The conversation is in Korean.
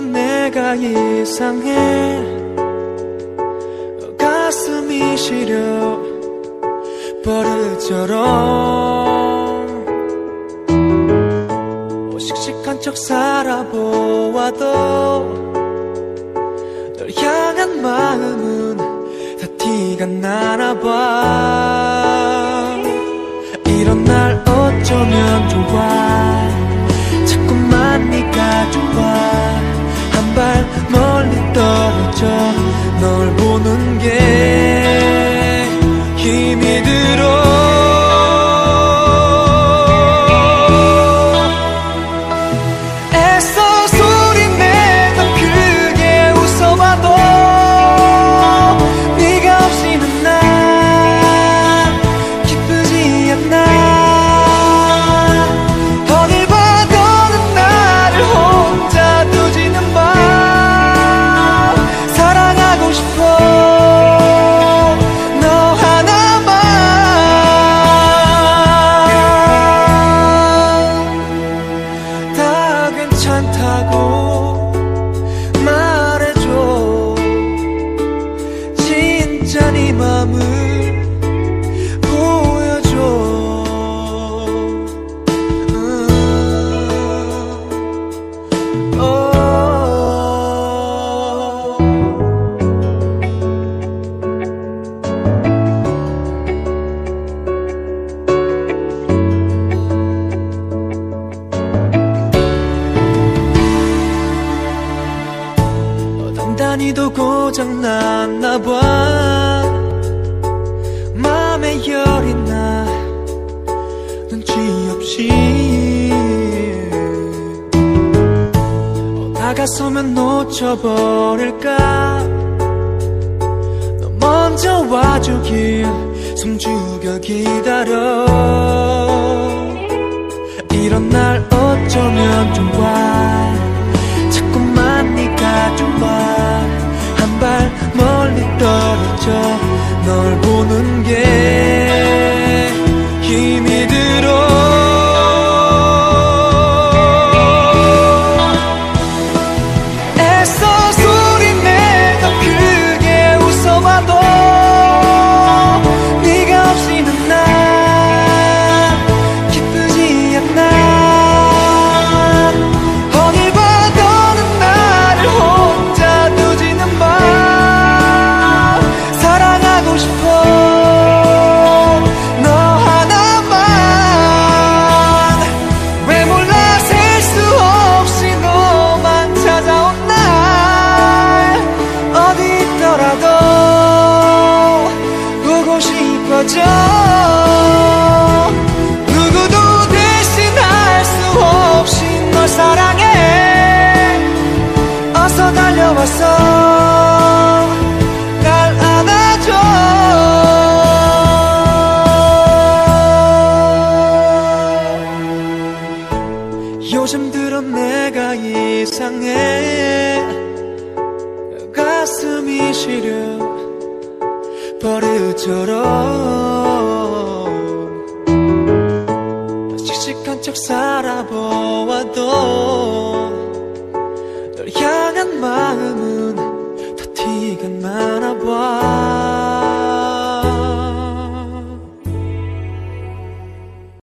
내가 이상해. 가슴이 시려 버릇처럼. 씩씩한 척 살아보아도 널 향한 마음은 다 티가 나나 봐. 이런 날 어쩌면 좋아 단단히도 고장 났나 봐. 맘에 열이 나 눈치 없이. 어, 다가서면 놓쳐버릴까? 너 먼저 와주길 숨죽여 기다려. 이런 날 어쩌면 좋아 요즘 들어 내가 이상해. 가슴이 시려 버릇처럼. 씩씩한 척 살아보아도 널향